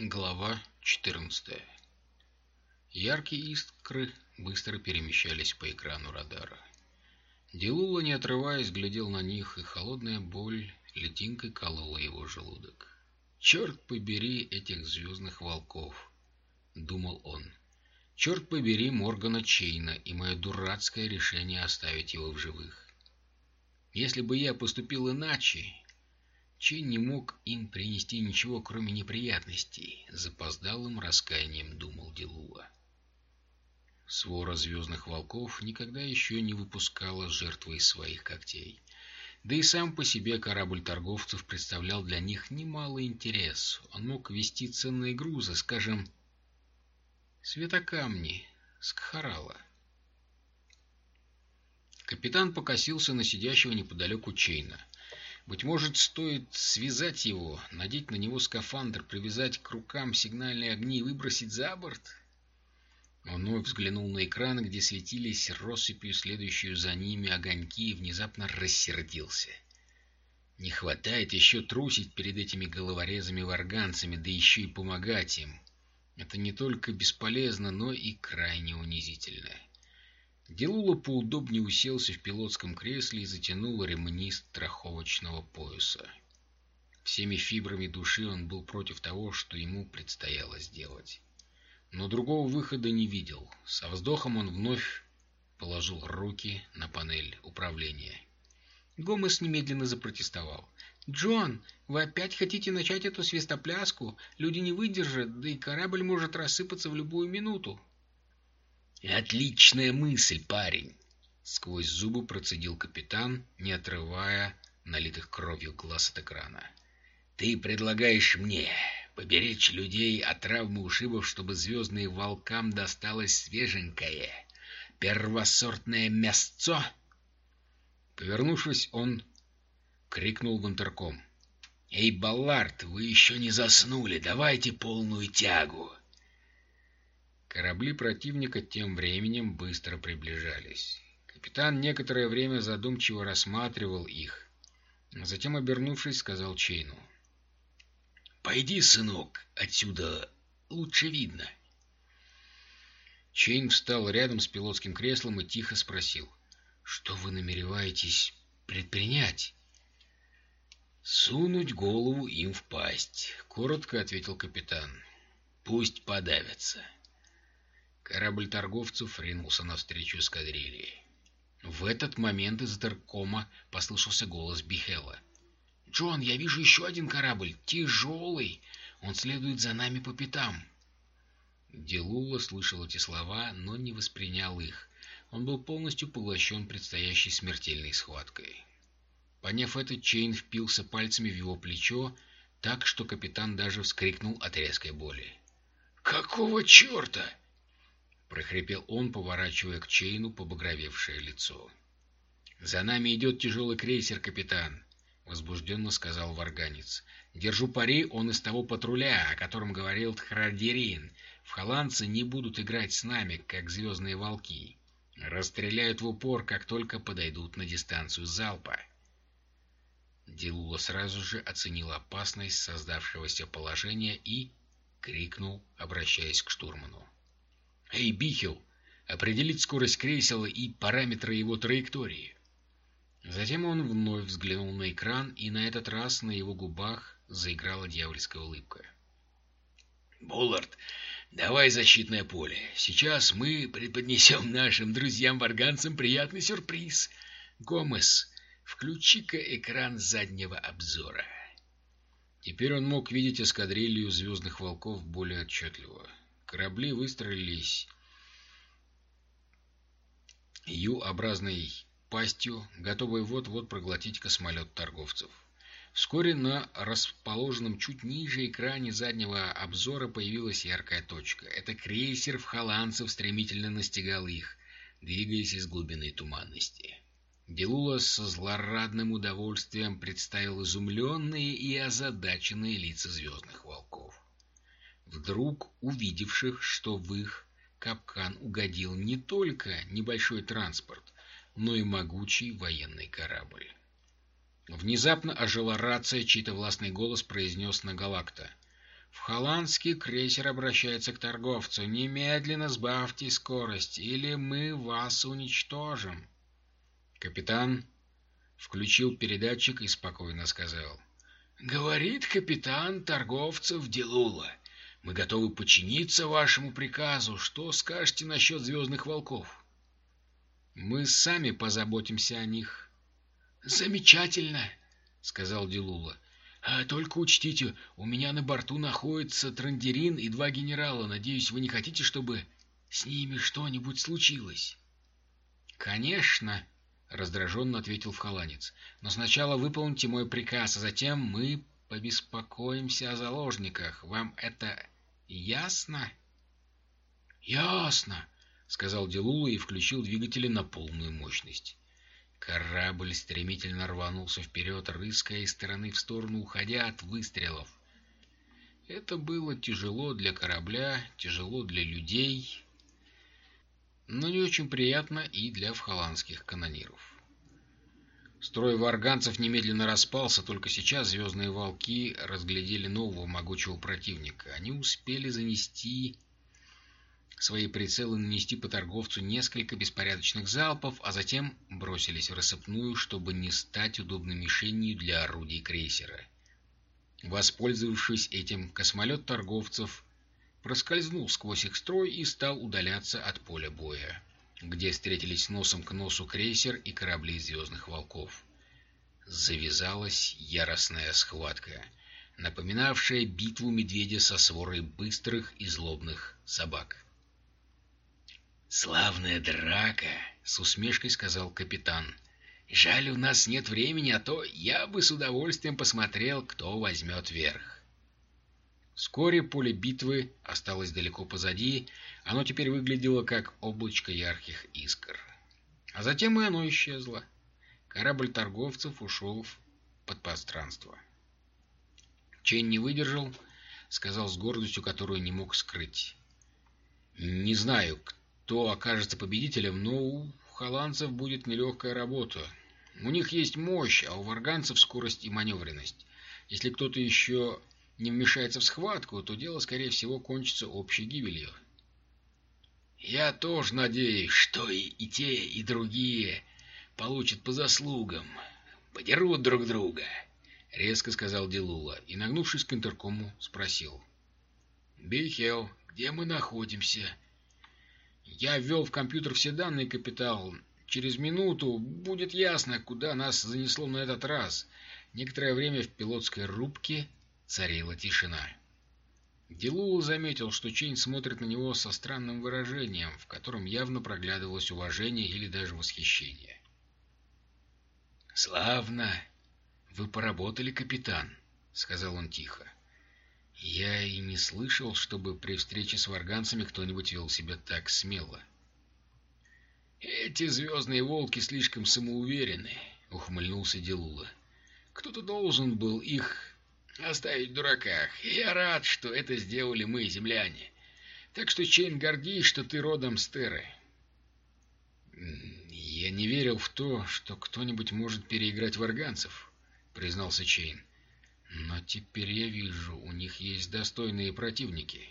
Глава 14 Яркие искры быстро перемещались по экрану радара. Делула, не отрываясь, глядел на них, и холодная боль летинкой колола его желудок. «Черт побери этих звездных волков!» — думал он. «Черт побери Моргана Чейна и мое дурацкое решение оставить его в живых. Если бы я поступил иначе, Чейн не мог им принести ничего, кроме неприятностей, запоздалым раскаянием думал Делула. Свора звездных волков никогда еще не выпускала жертвы из своих когтей. Да и сам по себе корабль торговцев представлял для них немалый интерес. Он мог вести ценные грузы, скажем, светокамни с Кхарала. Капитан покосился на сидящего неподалеку Чейна. Быть может, стоит связать его, надеть на него скафандр, привязать к рукам сигнальные огни и выбросить за борт? Он вновь взглянул на экран, где светились россыпью следующую за ними огоньки, и внезапно рассердился. Не хватает еще трусить перед этими головорезами-варганцами, да еще и помогать им. Это не только бесполезно, но и крайне унизительно. Делула поудобнее уселся в пилотском кресле и затянул ремни страховочного пояса. Всеми фибрами души он был против того, что ему предстояло сделать. Но другого выхода не видел. Со вздохом он вновь положил руки на панель управления. Гомес немедленно запротестовал. «Джон, вы опять хотите начать эту свистопляску? Люди не выдержат, да и корабль может рассыпаться в любую минуту». «Отличная мысль, парень!» — сквозь зубы процедил капитан, не отрывая налитых кровью глаз от экрана. «Ты предлагаешь мне поберечь людей от травмы ушибов, чтобы звездным волкам досталось свеженькое, первосортное мясцо?» Повернувшись, он крикнул в интерком. «Эй, Баллард, вы еще не заснули, давайте полную тягу!» Корабли противника тем временем быстро приближались. Капитан некоторое время задумчиво рассматривал их. Затем, обернувшись, сказал Чейну. «Пойди, сынок, отсюда лучше видно». Чейн встал рядом с пилотским креслом и тихо спросил. «Что вы намереваетесь предпринять?» «Сунуть голову им в пасть», — коротко ответил капитан. «Пусть подавятся». Корабль торговцев ринулся навстречу эскадрильи. В этот момент из интеркома послышался голос Бихела. «Джон, я вижу еще один корабль, тяжелый. Он следует за нами по пятам». Делула слышал эти слова, но не воспринял их. Он был полностью поглощен предстоящей смертельной схваткой. Поняв это, Чейн впился пальцами в его плечо, так что капитан даже вскрикнул от резкой боли. «Какого черта?» — прохрипел он, поворачивая к Чейну побагровевшее лицо. «За нами идет тяжелый крейсер, капитан», — возбужденно сказал варганец. «Держу пари, он из того патруля, о котором говорил Тхрадерин. В холландцы не будут играть с нами, как звездные волки. Расстреляют в упор, как только подойдут на дистанцию залпа». Делула сразу же оценил опасность создавшегося положения и крикнул, обращаясь к штурману. «Эй, Бихел, определить скорость крейсера и параметры его траектории». Затем он вновь взглянул на экран, и на этот раз на его губах заиграла дьявольская улыбка. «Буллард, давай защитное поле. Сейчас мы преподнесем нашим друзьям-варганцам приятный сюрприз. Гомес, включи-ка экран заднего обзора». Теперь он мог видеть эскадрилью звездных волков более отчетливо. Корабли выстроились Ю-образной пастью, готовые вот-вот проглотить космолет торговцев. Вскоре на расположенном чуть ниже экране заднего обзора появилась яркая точка. Это крейсер в холландцев стремительно настигал их, двигаясь из глубины туманности. Делула со злорадным удовольствием представил изумленные и озадаченные лица звездных волков вдруг увидевших, что в их капкан угодил не только небольшой транспорт, но и могучий военный корабль. Внезапно ожила рация, чей-то властный голос произнес на Галакта. В холландский крейсер обращается к торговцу. Немедленно сбавьте скорость, или мы вас уничтожим. Капитан включил передатчик и спокойно сказал. «Говорит капитан торговцев Делула. Мы готовы подчиниться вашему приказу. Что скажете насчет звездных волков?» «Мы сами позаботимся о них». «Замечательно!» — сказал Делула. «А только учтите, у меня на борту находится Трандерин и два генерала. Надеюсь, вы не хотите, чтобы с ними что-нибудь случилось?» «Конечно!» — раздраженно ответил вхоланец. «Но сначала выполните мой приказ, а затем мы побеспокоимся о заложниках. Вам это ясно?» «Ясно!» — сказал Делула и включил двигатели на полную мощность. Корабль стремительно рванулся вперед, рыская из стороны в сторону, уходя от выстрелов. Это было тяжело для корабля, тяжело для людей, но не очень приятно и для вхоландских канониров. Строй варганцев немедленно распался, только сейчас звездные волки разглядели нового могучего противника. Они успели занести свои прицелы нанести по торговцу несколько беспорядочных залпов, а затем бросились в рассыпную, чтобы не стать удобной мишенью для орудий крейсера. Воспользовавшись этим, космолет торговцев проскользнул сквозь их строй и стал удаляться от поля боя, где встретились носом к носу крейсер и корабли Звездных Волков. Завязалась яростная схватка, напоминавшая битву медведя со сворой быстрых и злобных собак. «Славная драка!» — с усмешкой сказал капитан. «Жаль, у нас нет времени, а то я бы с удовольствием посмотрел, кто возьмет верх». Вскоре поле битвы осталось далеко позади, оно теперь выглядело как облачко ярких искр. А затем и оно исчезло. Корабль торговцев ушел в подпространство. Чейн не выдержал, сказал с гордостью, которую не мог скрыть. «Не знаю, кто окажется победителем, но у холландцев будет нелегкая работа. У них есть мощь, а у варганцев скорость и маневренность. Если кто-то еще не вмешается в схватку, то дело, скорее всего, кончится общей гибелью. Я тоже надеюсь, что и, и те, и другие получат по заслугам, подерут друг друга, — резко сказал Делула и, нагнувшись к интеркому, спросил. — Бейхел, где мы находимся? Я ввел в компьютер все данные, капитал. Через минуту будет ясно, куда нас занесло на этот раз. Некоторое время в пилотской рубке Царила тишина. Делул заметил, что Чейн смотрит на него со странным выражением, в котором явно проглядывалось уважение или даже восхищение. «Славно! Вы поработали, капитан!» — сказал он тихо. «Я и не слышал, чтобы при встрече с варганцами кто-нибудь вел себя так смело». «Эти звездные волки слишком самоуверены», — ухмыльнулся Делула. «Кто-то должен был их оставить в дураках. я рад, что это сделали мы, земляне. Так что, Чейн, гордись, что ты родом с Терры. Я не верил в то, что кто-нибудь может переиграть варганцев, признался Чейн. Но теперь я вижу, у них есть достойные противники.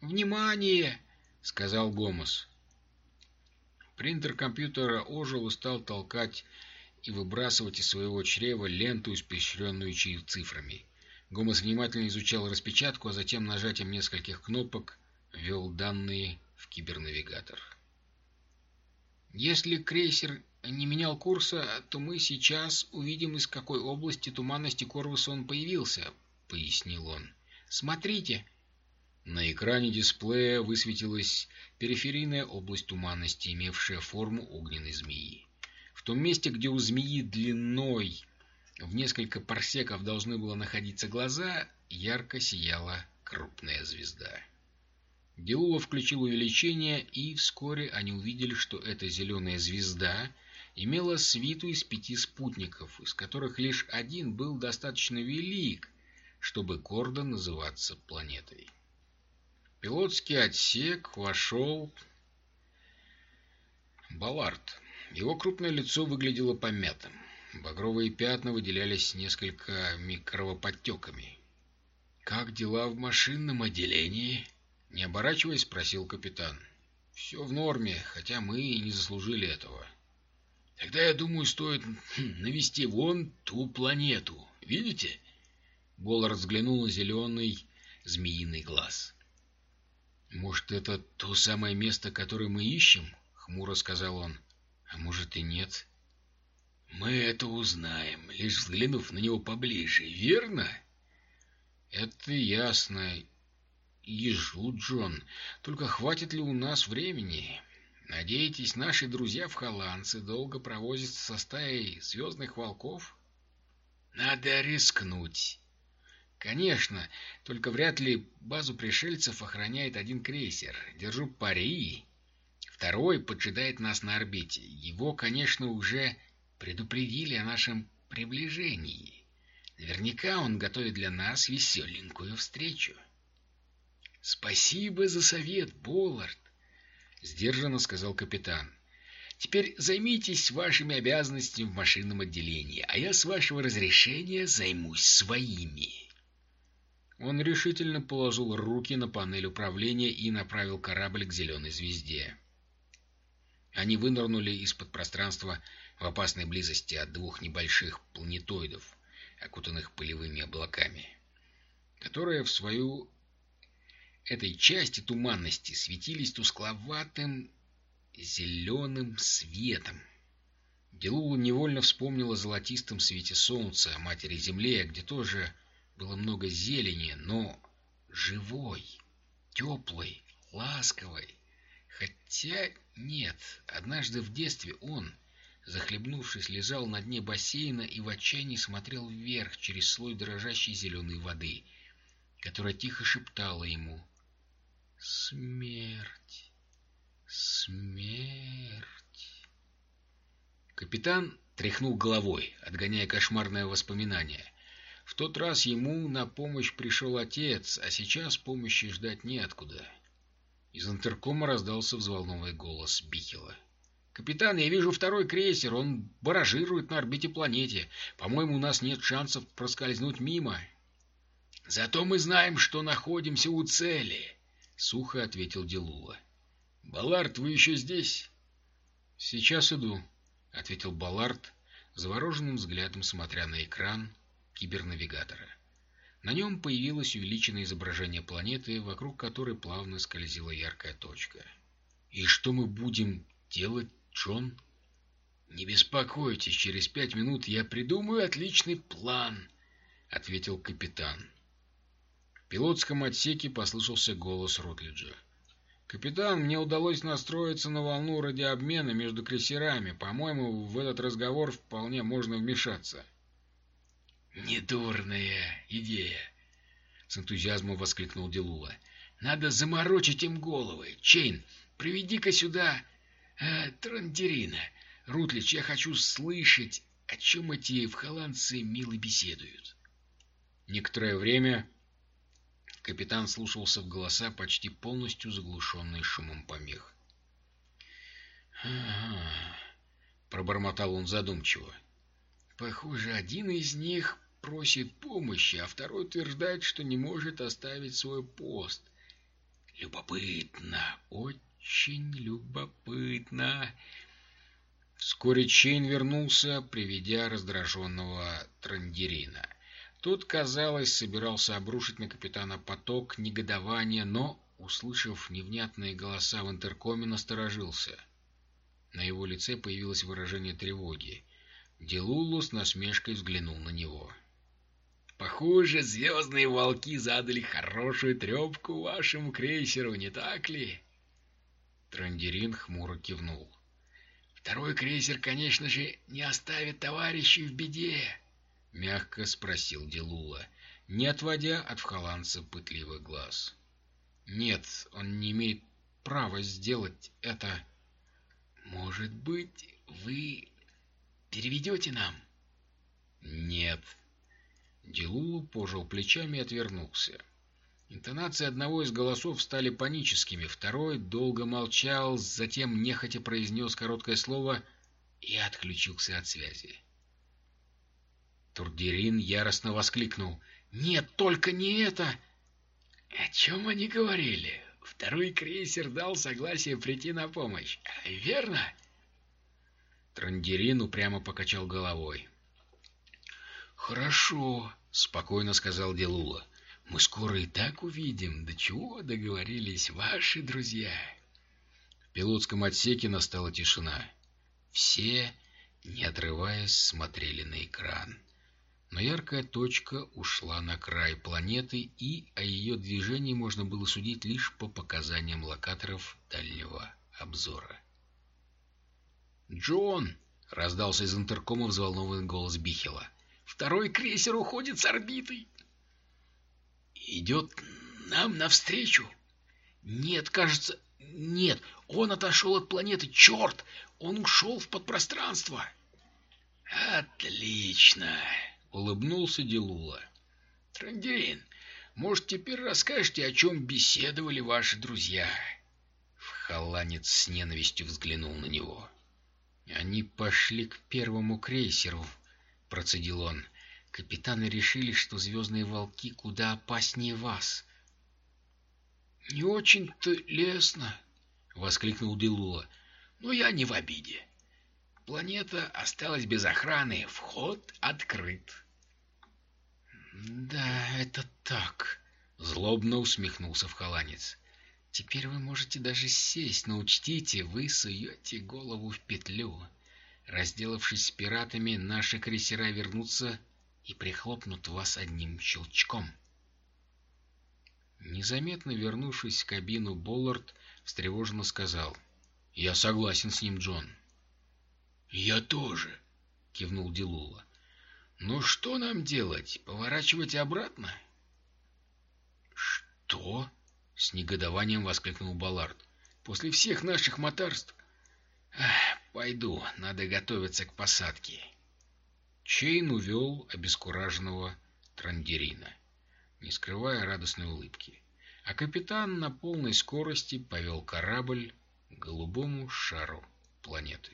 «Внимание!» — сказал Гомос. Принтер компьютера ожил и стал толкать и выбрасывать из своего чрева ленту, испещренную цифрами. Гомес внимательно изучал распечатку, а затем нажатием нескольких кнопок ввел данные в кибернавигатор. «Если крейсер не менял курса, то мы сейчас увидим, из какой области туманности Корвуса он появился», — пояснил он. «Смотрите!» На экране дисплея высветилась периферийная область туманности, имевшая форму огненной змеи. Том месте, где у змеи длиной в несколько парсеков должны было находиться глаза, ярко сияла крупная звезда. Делула включил увеличение, и вскоре они увидели, что эта зеленая звезда имела свиту из пяти спутников, из которых лишь один был достаточно велик, чтобы гордо называться планетой. пилотский отсек вошел Баллард. Его крупное лицо выглядело помятым. Багровые пятна выделялись несколькими кровоподтеками. «Как дела в машинном отделении?» — не оборачиваясь, спросил капитан. «Все в норме, хотя мы и не заслужили этого». «Тогда, я думаю, стоит хм, навести вон ту планету. Видите?» Боллар взглянул на зеленый змеиный глаз. «Может, это то самое место, которое мы ищем?» — хмуро сказал он. «А может и нет?» «Мы это узнаем, лишь взглянув на него поближе, верно?» «Это ясно. Ежу, Джон. Только хватит ли у нас времени? Надеетесь, наши друзья в Холландце долго провозятся со стаей звездных волков?» «Надо рискнуть». «Конечно, только вряд ли базу пришельцев охраняет один крейсер. Держу пари. Второй поджидает нас на орбите. Его, конечно, уже предупредили о нашем приближении. Наверняка он готовит для нас веселенькую встречу. — Спасибо за совет, Боллард, — сдержанно сказал капитан. — Теперь займитесь вашими обязанностями в машинном отделении, а я, с вашего разрешения, займусь своими. Он решительно положил руки на панель управления и направил корабль к зеленой звезде. Они вынырнули из-под пространства в опасной близости от двух небольших планетоидов, окутанных пылевыми облаками, которые в свою этой части туманности светились тускловатым зеленым светом. Делула невольно вспомнила о золотистом свете солнца, о матери Земле, где тоже было много зелени, но живой, теплой, ласковой. Хотя нет, однажды в детстве он, захлебнувшись, лежал на дне бассейна и в отчаянии смотрел вверх через слой дрожащей зеленой воды, которая тихо шептала ему «Смерть! Смерть!» Капитан тряхнул головой, отгоняя кошмарное воспоминание. В тот раз ему на помощь пришел отец, а сейчас помощи ждать неоткуда. Из интеркома раздался взволнованный голос Бихела. «Капитан, я вижу второй крейсер. Он баражирует на орбите планете. По-моему, у нас нет шансов проскользнуть мимо». «Зато мы знаем, что находимся у цели», — сухо ответил Делула. «Баллард, вы еще здесь?» «Сейчас иду», — ответил Баллард, завороженным взглядом смотря на экран кибернавигатора. На нем появилось увеличенное изображение планеты, вокруг которой плавно скользила яркая точка. «И что мы будем делать, Джон?» «Не беспокойтесь, через пять минут я придумаю отличный план», — ответил капитан. В пилотском отсеке послышался голос Ротлиджа. «Капитан, мне удалось настроиться на волну радиообмена между крейсерами. По-моему, в этот разговор вполне можно вмешаться». «Недурная идея!» — с энтузиазмом воскликнул Делула. «Надо заморочить им головы. Чейн, приведи-ка сюда э, Трандерина. Рутлич, я хочу слышать, о чем эти вхоландцы мило беседуют». Некоторое время капитан слушался в голоса, почти полностью заглушенные шумом помех. «Ага», — пробормотал он задумчиво. «Похоже, один из них просит помощи, а второй утверждает, что не может оставить свой пост. Любопытно, очень любопытно. Вскоре Чейн вернулся, приведя раздраженного Трандерина. Тот, казалось, собирался обрушить на капитана поток негодования, но, услышав невнятные голоса в интеркоме, насторожился. На его лице появилось выражение тревоги. Делулу с насмешкой взглянул на него. — Похоже, звездные волки задали хорошую трепку вашему крейсеру, не так ли? Трандерин хмуро кивнул. Второй крейсер, конечно же, не оставит товарищей в беде, мягко спросил Делула, не отводя от вхоландца пытливый глаз. Нет, он не имеет права сделать это. Может быть, вы переведете нам? Нет, Делулу пожал плечами и отвернулся. Интонации одного из голосов стали паническими, второй долго молчал, затем нехотя произнес короткое слово и отключился от связи. Турдерин яростно воскликнул. «Нет, только не это!» «О чем они говорили? Второй крейсер дал согласие прийти на помощь, верно?» Трандерин упрямо покачал головой. «Хорошо», — спокойно сказал Делула. «Мы скоро и так увидим, до чего договорились ваши друзья». В пилотском отсеке настала тишина. Все, не отрываясь, смотрели на экран. Но яркая точка ушла на край планеты, и о ее движении можно было судить лишь по показаниям локаторов дальнего обзора. «Джон!» — раздался из интеркома взволнованный голос Бихела. «Второй крейсер уходит с орбиты!» «Идет нам навстречу?» «Нет, кажется... Нет, он отошел от планеты. Черт! Он ушел в подпространство!» «Отлично!» — улыбнулся Делула. «Трандерин, может, теперь расскажете, о чем беседовали ваши друзья?» Халанец с ненавистью взглянул на него. «Они пошли к первому крейсеру», — процедил он. «Капитаны решили, что звездные волки куда опаснее вас». «Не очень-то лестно», — воскликнул Делула. «Но я не в обиде. Планета осталась без охраны, вход открыт. «Да, это так», — злобно усмехнулся вхоланец. «Теперь вы можете даже сесть, но учтите, вы суете голову в петлю. Разделавшись с пиратами, наши крейсера вернутся и прихлопнут вас одним щелчком». Незаметно вернувшись в кабину, Боллард встревоженно сказал. «Я согласен с ним, Джон. «Я тоже», — кивнул Дилула. «Ну что нам делать? Поворачивать обратно?» «Что?» — с негодованием воскликнул Баллард. «После всех наших моторств...» «Пойду, надо готовиться к посадке». Чейн увел обескураженного Трандерина, не скрывая радостной улыбки, а капитан на полной скорости повел корабль к голубому шару планеты.